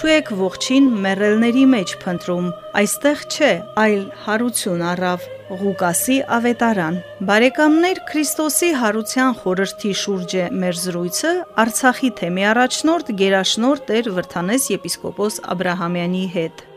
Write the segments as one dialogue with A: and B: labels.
A: Ինչու եք ողջին մեռելների մեջ փնտրում։ Այստեղ չէ, այլ հարություն առավ։ Ղուկասի ավետարան։ Բարեկամներ Քրիստոսի հարության խորհրդի շուրջ է մեր զրույցը Արցախի թեմի առաջնորդ Գերաշնորհ Տեր Վրթանես եպիսկոպոս Աբ รา համյանի հետ։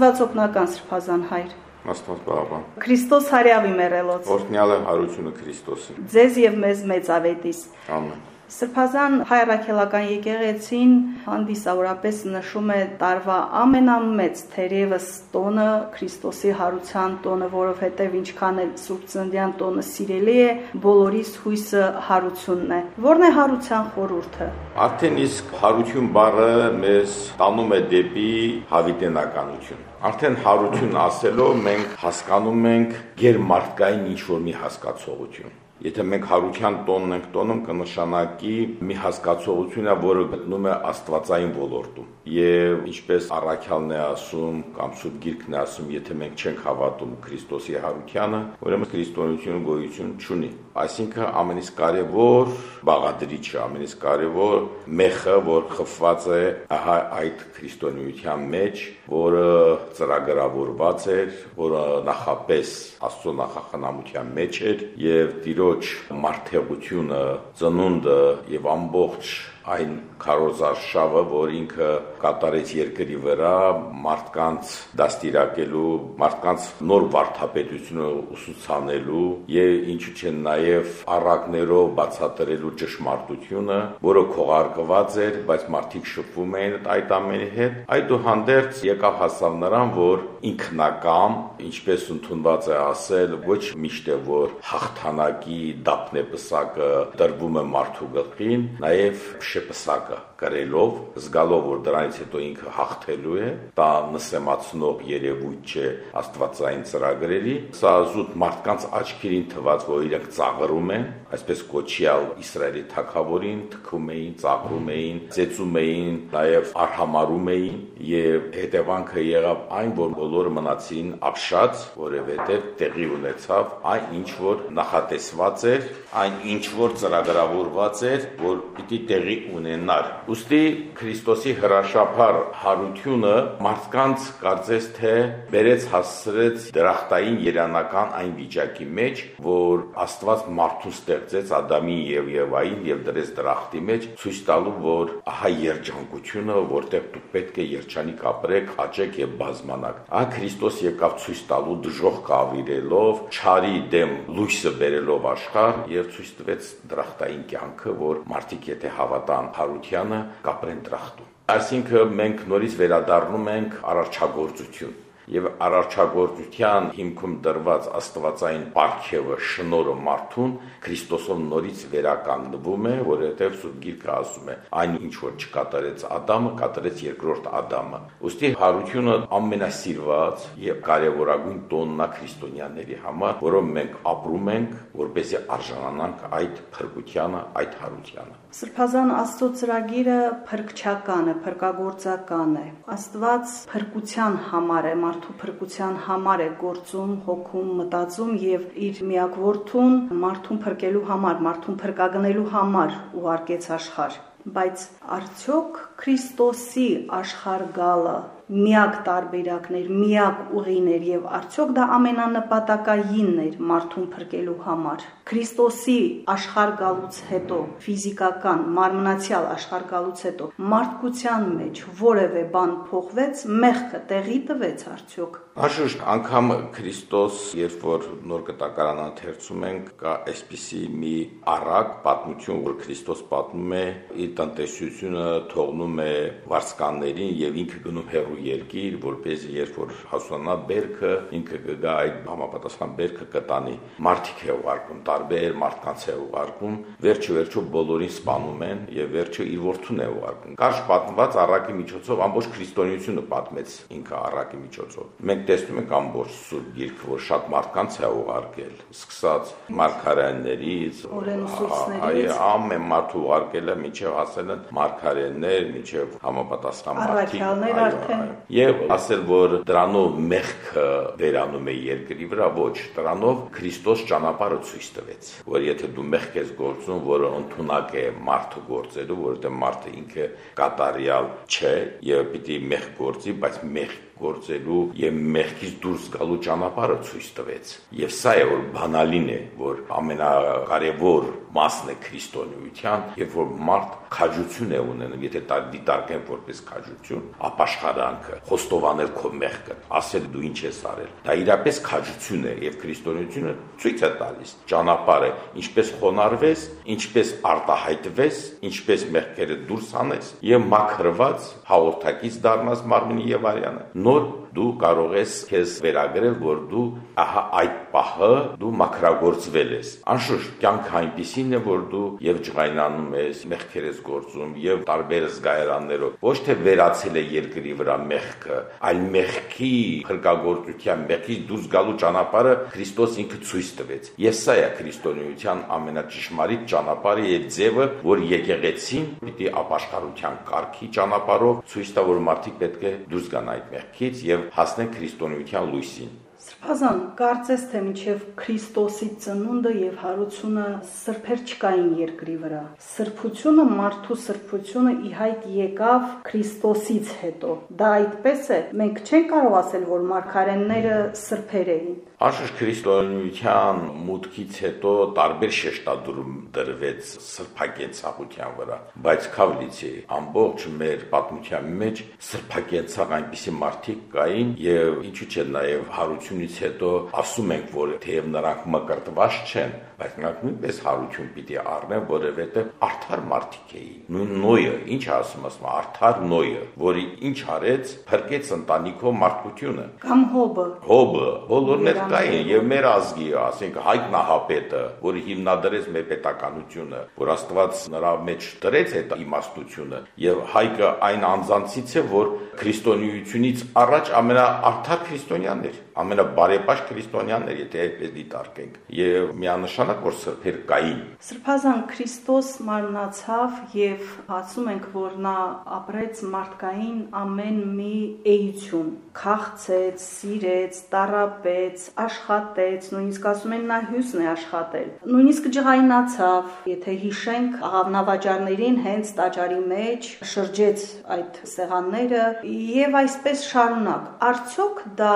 A: Աստված օգնական Սրբազան հայր։
B: Աստված բաղբան։
A: Քրիստոս հարյավի մերելոց։
B: Օրհնյալ է հարությունը Քրիստոսի։
A: Ձեզ եւ մեզ մեծ ավետիս։
B: Ամեն։
A: Սրբազան հայ առաքելական եկեղեցին հանդիսավորապես նշում է տարվա ամենամեծ թերևս տոնը Քրիստոսի հարության տոնը, որովհետև ինչքան էլ Սուրբ Ծննդյան տոնը սիրելի է, բոլորիս հույսը հարությունն է։ Որն է հարության խորուրդը։
B: Արդեն իսկ հարություն բառը մեզ տանում է դեպի հավիտենականություն։ Արդեն հարություն ասելով մենք հասկանում ենք գերմարտկային ինչ-որ մի հասկացողություն։ Եթե մենք հարության տոնն ենք տոնում, կնշանակի մի հասկացողությունը, որը գտնում է աստվածային ոլորտում։ Եվ ինչպես առաքյալն է ասում կամ Սուրբ Գիրքն է ասում, եթե մենք չենք հավատում Քրիստոսի հարությանը, ուրեմն քրիստոնեությունը գոյություն չունի։ Այսինքն ամենից կարևոր բաղադրիչը, ամենից կարևոր մեխը, որ խփված է ահա այդ քրիստոնեության մեջ, որը ծրագրավորված էր, որը նախապես Աստծո նախախնամության մեջ էր եւ Տիրոջ մարդեղությունը, ծնունդը եւ ամբողջ այն քարոզարշավը, որ ինքը կատարեց երկրի վրա մարդկանց դաստիարակելու, մարդկանց նոր վարդապետությունը ուսուցանելու եւ ինչու՞ չէ նաեւ առակներով բացատրելու ճշմարտությունը, որը քողարկված էր, բայց մարդիկ շփվում էին այդ ամենի հետ, այդուհանդերձ եկավ հասավ նրան, որ ինքնակամ, ինչպես ընդունված է ասել, ոչ միշտ է որ հաղթանակի դափնեպսակը դրվում է մարդու գլխին, նաեւ вообще. Կրելով, զգալով, որ դրանից հետո ինքը հաղթելու է, դա նսեմացնող երևույթ չէ աստվածային ծրագրերի, սա զուտ մարդկանց աչքերին թված, որ իրենք ծաղրում են, այսպես կոչյալ Իսրայելի թակավորին թքում էին, ծաղրում էին, ծեծում էին, նաև արհամարում էին եւ հետևանքը եղավ այն, որ բոլորը մնացին ապշած, որովհետեւ տեղի ունեցավ այն ինչ որ նախատեսված էր, այն ինչ որ ծրագրավորված էր, որ պիտի տեղի ունենար Ոստի Քրիստոսի հրաշափար հարությունը մարդկանց կարծես թե բերեց հասցրեց դրախտային երանական այն վիճակի մեջ, որ Աստված մարդուն ստեղծեց Ադամին եւ Եվային եւ դրեց դրախտի մեջ, ցույց տալու, որ ահա երջանկությունը, որտեղ դուք պետք է երջանիկ ապրեք, աճեք եւ բազմանաք։ Ահա Քրիստոս եկավ ցույց տալու դժոխք ավիրելով, չարի դեմ լույսը բերելով աշխարհ եւ ցույց տվեց դրախտային կյանքը, որ մարդիկ եթե հավատան հարությանը կապրեն դրախտում։ Այսինքն մենք նորից վերադառնում ենք արարչագործություն եւ արարչագործության հիմքում դրված աստվածային ապարքևը շնորը մարդուն Քրիստոսով նորից վերականգնվում է, որովհետեւ Սուրբ Գիրքը ասում է. այն ինչ որ չկատարեց Ադամը, կատարեց երկրորդ Ադամը։ Ոստի հարությունը ամենասիրված եւ կարեւորագույն տոննա քրիստոնյաների համար, որով մենք ապրում ենք, որպեսզի արժանանանք այդ փրկությանը, այդ հարությանը։
A: Սրբազան Աստծո ծրագիրը փրկչական է, փրկagorցական է։ Աստված փրկության համար է, մարդու փրկության համար է գործում, հոգում, մտածում եւ իր միակ որդուն մարդուն փրկելու համար, մարդուն փրկագնելու համար ուղարկեց աշխարհ բայց արդյոք Քրիստոսի աշխարհ գալը միակ տարբերակներ, միակ ուղիներ եւ արդյոք դա ամենանպատակայինն էր մարդուն փրկելու համար։ Քրիստոսի աշխարհ գալուց հետո, ֆիզիկական, մարմնացիալ աշխարհ գալուց հետո մարդկության մեջ որևէ բան փոխվեց, մեղքը տեղի տվեց արդյոք։
B: Անշուշտ, անգամ Քրիստոս, երբ որ նոր կտակարան ընթերցում ենք, կա այսպիսի մի առակ պատմություն, որ Քրիստոս պատմում է իր տնտեսությունը թողնում է վարսկաններին եւ ինքը գնում հերու երկիր, որպեսզի երբ որ հասունանա բերքը, ինքը կգա այդ համապատասխան բերքը կտանի։ Մարդիկ է ուղարկում, տարբեր մարդկանց է ուղարկում, վերջը վերջո բոլորին սպանում են եւ վերջը իր որդուն է ուղարկում։ Կարճ պատմված առակի միջոցով ամբողջ քրիստոնեությունը պատմեց ինքը առակի միջոցով։ Մենք տեսնում ենք ամբողջ սուրբ գիրքը, որ շատ մարդկանց է ուղարկել, սկսած մարգարեներից, այ ամեն մարդ ուղարկել է միջև հասել են մարգարեներ, միջև համապատասխան
A: մարդիկ։
B: Եվ ասել, որ դրանով մեղքը վերանում է երկրի վրա, ոչ, դրանով Քրիստոս ճանապարհը ցույց տվեց, որ եթե դու մեղք ես գործում, որը ընդունակ է մարդը գործելու, որովհետև մարդը ինքը կատարյալ չէ եւ պիտի մեղք գործի, բայց մեղք գործելու եւ մեղքից դուրս գալու ճանապարհը ցույց տվեց։ Եվ սա է որ բանալին է, որ ամենակարևոր մասն է քրիստոնեության, երբ որ մարդ քաջություն է ունենում, եթե դա դիտարկեն որպես քաջություն, ապաշխարանքը, խոստովանել քո մեղքը, ասել դու ինչ ես արել։ Դա իրապես քաջություն է եւ քրիստոնեությունը ցույց է տալիս ճանապարհը, ինչպես խոնարհվես, ինչպես արտահայտվես, ինչպես մեղքերը դուրս անես եւ մաքրված հաղորդակից դառնաս Մարմինի եւ Արյանը նոր դու կարող ես քեզ վերագրել, որ դու ահա այդ պահը դու մակրագործվել ես։ Անշուշտ կյանքը այնպեսին է, որ դու եւ ջղայնանում ես, մեղքեր ես գործում եւ տարբեր զգայարաններով։ Ոչ թե վերացել է երկրի վրա մեղքը, այլ մեղքի խրկագործության, մեղքի դուրս գալու ճանապարհը Քրիստոս ինքը ցույց տվեց։ Ես սա է քրիստոնեության ամենաճշմարիտ ճանապարհը եւ ձևը, որ եկեղեցին պիտի ապաշխարության կարգի ճանապարհով ցույց տա, որ մարդիկ պետք է դուրս գան այդ մեղքից եւ հասնեն քրիստոնեության լույսին։
A: Սրբազան, կարծես թե միջև Քրիստոսի ծնունդը եւ հարությունը սրբեր չկային երկրի վրա։ Սրբությունը, մարդու սրբությունը ի հայտ եկավ Քրիստոսից հետո։ Դա այդպես է։ Մենք չենք կարող ասել, որ մարգարենները սրբեր էին։
B: Անշուշտ քրիստոնեության մուտքից հետո տարբեր շեշտադրում դրվեց սրբագենցաղության վրա, բայց Քավլիցի ամբողջ մեր պատմության մեջ սրբագենցաղ այնպիսի մարդիկ կային եւ ինչու՞ չէ նաեւ հարությունից հետո ասում ենք, որ թեև նրանք մկրտված չեն, բայց նրանք նույնպես հարություն պիտի առնեն, որովհետեւ արդար մարդիկ էին։ Նույն նոյը, ինչ ասում ասում, արդար նոյը, որի ինչ արեց, փրկեց ընտանիքով մարդկությունը։
A: Կամ հոբը։
B: Հոբը, բոլորն էլ կային եւ մեր ազգի, ասենք Հայկ Նահապետը, որը հիմնադրեց մեր պետականությունը, որ Աստված նրա մեջ դրեց այդ իմաստությունը եւ Հայկը այն անձանցից է, որ քրիստոնեությունից առաջ ամենաարդար քրիստոնյանն էր, ամենաբարեպաշտ քրիստոնյանն էր, եթե այդպես դիտարկենք։ Եվ միանշանակ որ սրբեր կային։
A: Սրբազան Քրիստոս մարմնացավ եւ ասում ենք, որ նա ապրեց մարդկային ամեն մի էություն, քաղցեց, սիրեց, տարապեց, աշխատեց, նույնիսկ ասում են նա հյուսն է աշխատել։ Նույնիսկ ջղայնացավ, եթե հիշենք աղավնավաճառներին հենց տաճարի մեջ շրջեց այդ սեղանները եւ այսպես շարունակ։ Արդյոք դա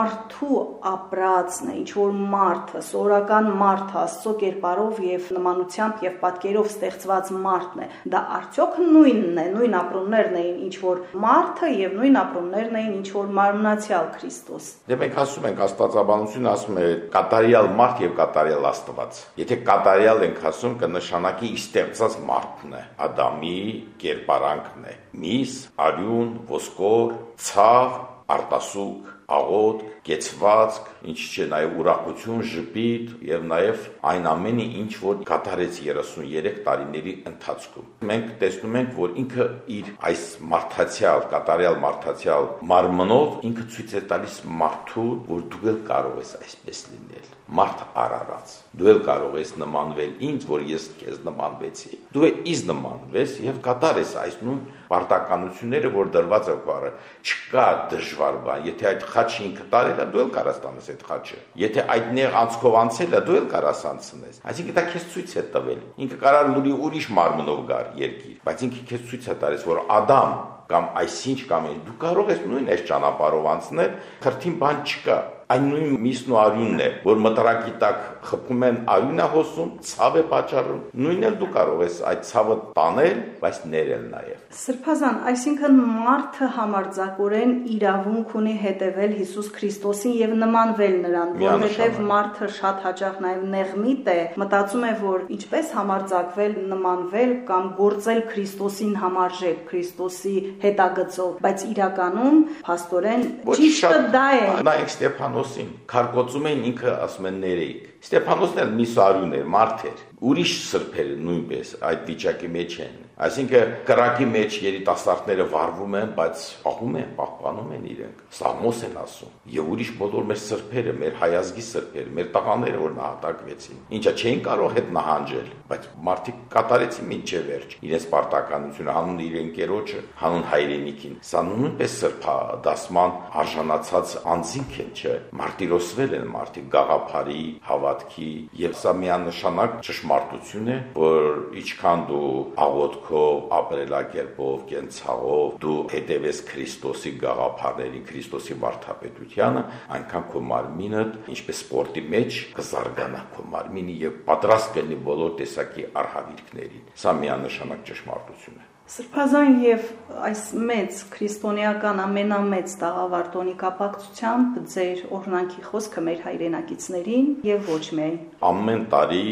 A: մարդու ապրածն է, ինչ որ մարդը, սորական մարդը, Աստծո կերպարով եւ նմանությամբ եւ պատկերով ստեղծված մարդն է։ Դա արդյոք նույնն է, նույն ապրումներն էին, ինչ որ մարդը եւ նույն ապրումներն էին, ինչ որ մարմնացյալ Քրիստոս։
B: Դե մենք ասում ենք Աստվածաբան Աստվածաբանությունը ասում է կատարյալ մարդ եւ կատարյալ Աստված։ Եթե կատարյալ ենք ասում, կնշանակի ստեղծած մարդն է, Ադամի կերպարանքն է։ Միս, արյուն, ոսկոր, ցավ, արտասուք, աղոտ, կեցվածք, ինչ չէ, նաև ուրախություն, ժպիտ եւ նաև այն ամենը, ինչ որ կատարեց 33 տարիների ընթացքում։ Մենք տեսնում ենք, որ ինքը իր այս մարդացիալ, կատարյալ մարդացիալ մարմնով ինքը ցույց է տալիս մարդուն, որ դու էլ կարող ես այսպես լինել մարդ արարած։ Դու էլ կարող ես նմանվել ինձ, որ ես քեզ նմանվեցի։ Դու ինձ նմանվես եւ կատարես այս նույն պարտականությունները, որ դրված է բառը։ Չկա դժվար բան, եթե այդ խաչը ինքը տարել է, դու էլ կարաս տանես այդ խաչը։ Եթե այդ նեղ անցքով անցել է, դու էլ կարաս անցնես։ Այսինքն դա քեզ ցույց է տվել։ Ինքը կարա լուրի ուրիշ մարմնով գար երկիր, բայց ինքը քեզ ցույց է տալիս, որ Ադամ կամ այսինչ կամ այն դու կարող ես նույն այս ճանապարհով անցնել, քրթին բան չկա այն նույն միսն ու արյունն է, որ մտրակի տակ խփում են արյունը հոսում, ցավ է պատճառում։ Նույնն էլ դու կարող ես այդ ցավը տանել, բայց ներել նաև։
A: Սրբազան, այսինքն մարդը համարձակորեն իրավունք ունի հետևել Հիսուս Քրիստոսին եւ նմանվել նրան, որովհետեւ մարդը շատ հաճախ նաև նեղմիտ է, մտածում է, որ ինչպես համարձակվել նմանվել կամ գործել Քրիստոսին համարժեք, Քրիստոսի հետագծով, բայց իրականում փաստորեն ճիշտը դա է։
B: Նայեք Ստեփանոս Ստեփանոսին քարկոծում էին ինքը ասում են ներեիք Ստեփանոսն էլ մի սարուն էր մարդ էր ուրիշ սրբերը նույնպես այդ վիճակի մեջ են Այսինքն կրակի մեջ երիտասարդները վառվում են, բայց պահում են, պահպանում են իրենք։ Սամոս են ասում։ Եվ ուրիշ բոլոր մեր սրբերը, մեր հայազգի սրբերը, մեր տղաները, որ նահատակվեցին, ինչա չէին կարող հետ նահանջել, բայց մարդիկ կատարեցին մինչև վերջ իրենց պարտականությունը հանուն իրեն կերոջը, հանուն հայրենիքին։ Սա նույնպես սրբադասման արժանացած անձինք են, չէ։ Մարտիրոսվել են մարդիկ գաղափարի, հավատքի, եւ սա միանշանակ ճշմարտություն է, որ ինչքան դու աղոթք կյանքով, ապրելակերպով, կենցաղով դու հետևես Քրիստոսի գաղափարներին, Քրիստոսի վարդապետությանը, այնքան քո մարմինը, ինչպես սպորտի մեջ, կզարգանա քո մարմինը եւ պատրաստ կլինի բոլոր տեսակի արհավիրքներին։ Սա միանշանակ ճշմարտություն է։
A: Սրբազան եւ այս մեծ քրիստոնեական ամենամեծ տաղավարտոնի կապակցությամբ ձեր օրնանքի խոսքը մեր հայրենակիցներին եւ ոչ միայն
B: ամեն տարի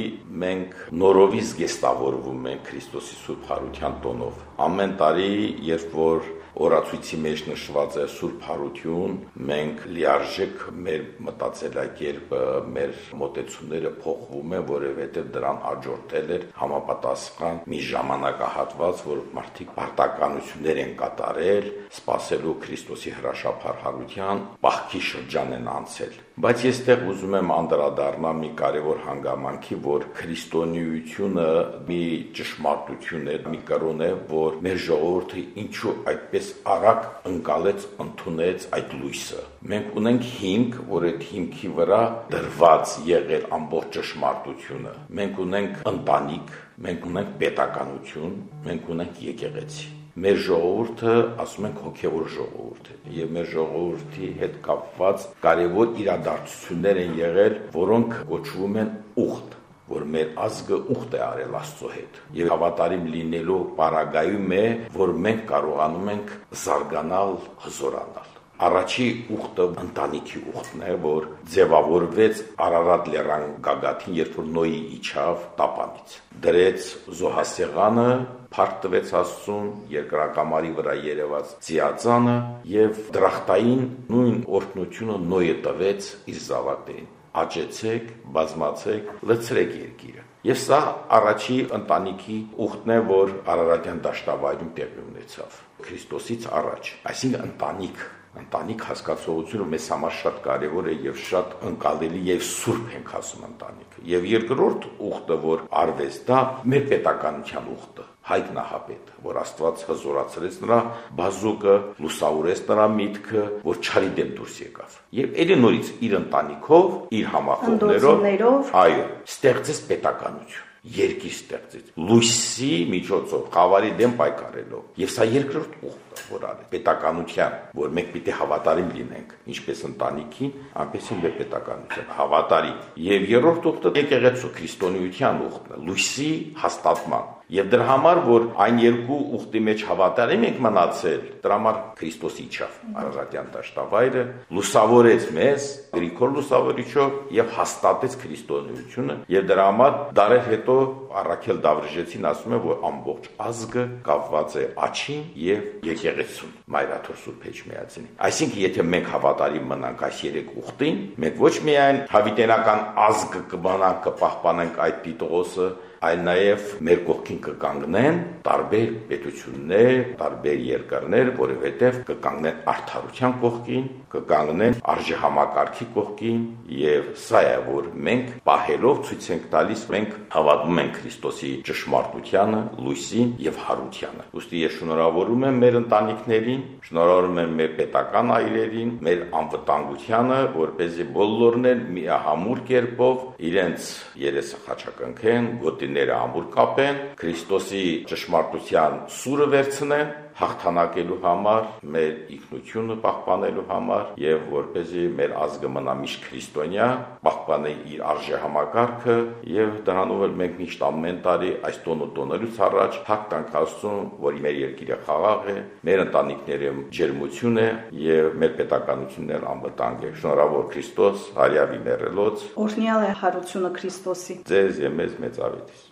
B: մենք նորովի զգեստավորվում ենք Քրիստոսի Սուրբ Հարության տոնով ամեն տարի երբ որ օրացույցի մեջ նշված է Սուրբ Հարություն, մենք լիարժեք մեր մտածելակերպը, մեր մտածումները փոխվում են, որովհետև դրան աջորդել էր համապատասխան մի ժամանակահատված, որ մարդիկ պարտականություններ են կատարել, սпасելու Քրիստոսի հրաշափար հարության, բախքի շրջան են անցել Բայց ես դեռ ուզում եմ անդրադառնալ մի կարևոր հանգամանքի, որ քրիստոնեությունը մի ճշմարտություն է, մի կրոն է, որ մեր ժողովուրդը ինչու այդպես արագ ընկալեց, ընդունեց այդ լույսը։ Մենք ունենք հիմք, որ այդ հիմքի վրա դրված եղել ամբողջ ճշմարտությունը։ Մենք ունենք ընտանիք, մենք ունենք պետականություն, մենք ունենք եկեղեցի մեր ժողովուրդը ասում ենք հոգևոր ժողովուրդ է եւ մեր ժողովրդի հետ կապված կարևոր իրադարձություններ են եղել, որոնք կոչվում են ուխտ որ մեր ազգը ուխտ է արել Աստծո հետ եւ հավատարիմ լինելու պարագայում է որ մենք կարողանում ենք զարգանալ, հզորանալ Առաջի ուխտը ընտանիքի ուխտն է, որ ձևավորվեց Արարատ լեռան գագաթին, երբ որ Նոյի իջավ տապանից։ Դրեց զոհասեղանը, փառք տվեց Աստծուն, երկրակամարի վրա երևաց ձիածանը եւ դրախտային նույն օրհնությունը Նոյը տվեց իր զավակներին։ Աճեցեք, բազմացեք, լցրեք երկիրը։ Եվ սա առաջի ընտանիքի ուխտն է, որ Արարատյան դաշտավայրում տեղի ունեցավ։ Քրիստոսից առաջ, այսինքն ընտանիք ընտանիք հասկացողությունը մեզ համար շատ կարևոր է եւ շատ ընկալելի եւ սուրբ ենք ասում ընտանիքը։ Եվ երկրորդ ուխտը, որ արվեց, դա մեր պետականության ուխտը հայկ նահապետ, որ Աստված հզորացրեց նրա բազուկը, լուսավորեց նրա միտքը, որ չարի դեմ դուրս եկավ։ Եվ ելի նորից իր ընտանիքով, իր համախոհներով, այո, ստեղծեց պետականություն երկիր ստեղծեց լույսի միջոցով խավարի դեմ պայքարելով եւ սա երկրորդ ուխտը որ արել պետականության որ մենք պիտի հավատարիմ լինենք ինչպես ընտանիքին այնպես էլ պետականության հավատարիմ եւ երրորդ ուխտը եկեղեցու քրիստոնեության ուխտն է լույսի հաստատման Եվ դրա համար, որ այն երկու ուխտի մեջ հավատարիմ ենք մնացել, դրա համար Քրիստոս իջավ Արարատյան դաշտավայրը, լուսավորեց մեզ Գրիգոր լուսավորիչով եւ հաստատեց քրիստոնեությունը, եւ դրա համար դարեր հետո Առաքել Դավրիժեցին ասում է, որ ամբողջ ազգը կապված է աչին եւ եկեղեցուն Մայրաթոր Սուրբ Էջմիածին։ Այսինքն, եթե մենք հավատարիմ մնանք այս երեք ուխտին, մենք ոչ միայն հավիտենական ազգը կբանանք, կպահպանենք այդ դիտողոսը, այլ նաև մեր կողքին կկանգնեն տարբեր պետություններ, տարբեր երկրներ, որովհետև կկանգնեն արդարության կողքին, կկանգնեն արժե համակարգի կողքին եւ սա է որ մենք պահելով ցույց ենք տալիս մենք հավատում ենք Քրիստոսի ճշմարտությանը, լույսին եւ հարությանը։ Ոստի ես շնորհավորում եմ մեր ընտանիքներին, շնորհավորում եմ մեր պետական այրերին, մեր անվտանգությանը, որ เป զի բոլորն էլ միահամուր կերպով իրենց երեսը խաչակնքեն, գոտիները ամուր կապեն, Քրիստոսի ճշմարտության սուրը վերցնեն հաղթանակելու համար, մեր ինքնությունը պահպանելու համար եւ որպեսզի մեր ազգը մնա միշտ քրիստոնյա, պահպանի իր արժե համակարգը եւ դրանով էլ մենք միշտ ամեն տարի այս տոնը տոնելուց առաջ հակ տանք Աստծուն, որ մեր երկիրը խաղաղ է, մեր ընտանիքները ջերմություն է եւ մեր պետականությունն էլ անվտանգ է։ Շնորհավոր Քրիստոս, հարյավի մերելոց։
A: Օրհնյալ է հարությունը Քրիստոսի։
B: Ձեզ եւ մեզ մեծ ավետիս։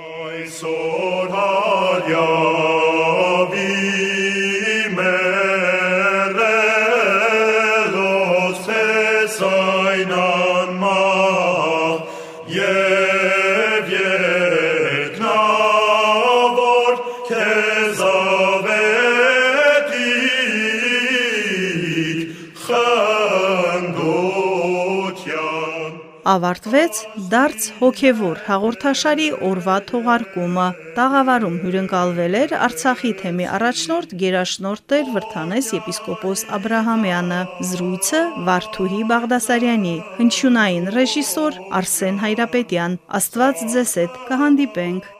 C: Այսօր հարյավի Yeah.
A: Ավարտվեց դարձ հոգևոր հաղորդաշարի օրվա թողարկումը։ Տաղավարում հյուրընկալվել էր Արցախի թեմի առաջնորդ Գերաշնորհ Տեր Վրթանես եպիսկոպոս Աբ รา համյանը։ Զրույցը Վարդուհի Բաղդասարյանի, հնչյունային ռեժիսոր Արսեն Հայրապետյան։ Աստված ձեզ հետ կհանդիպենք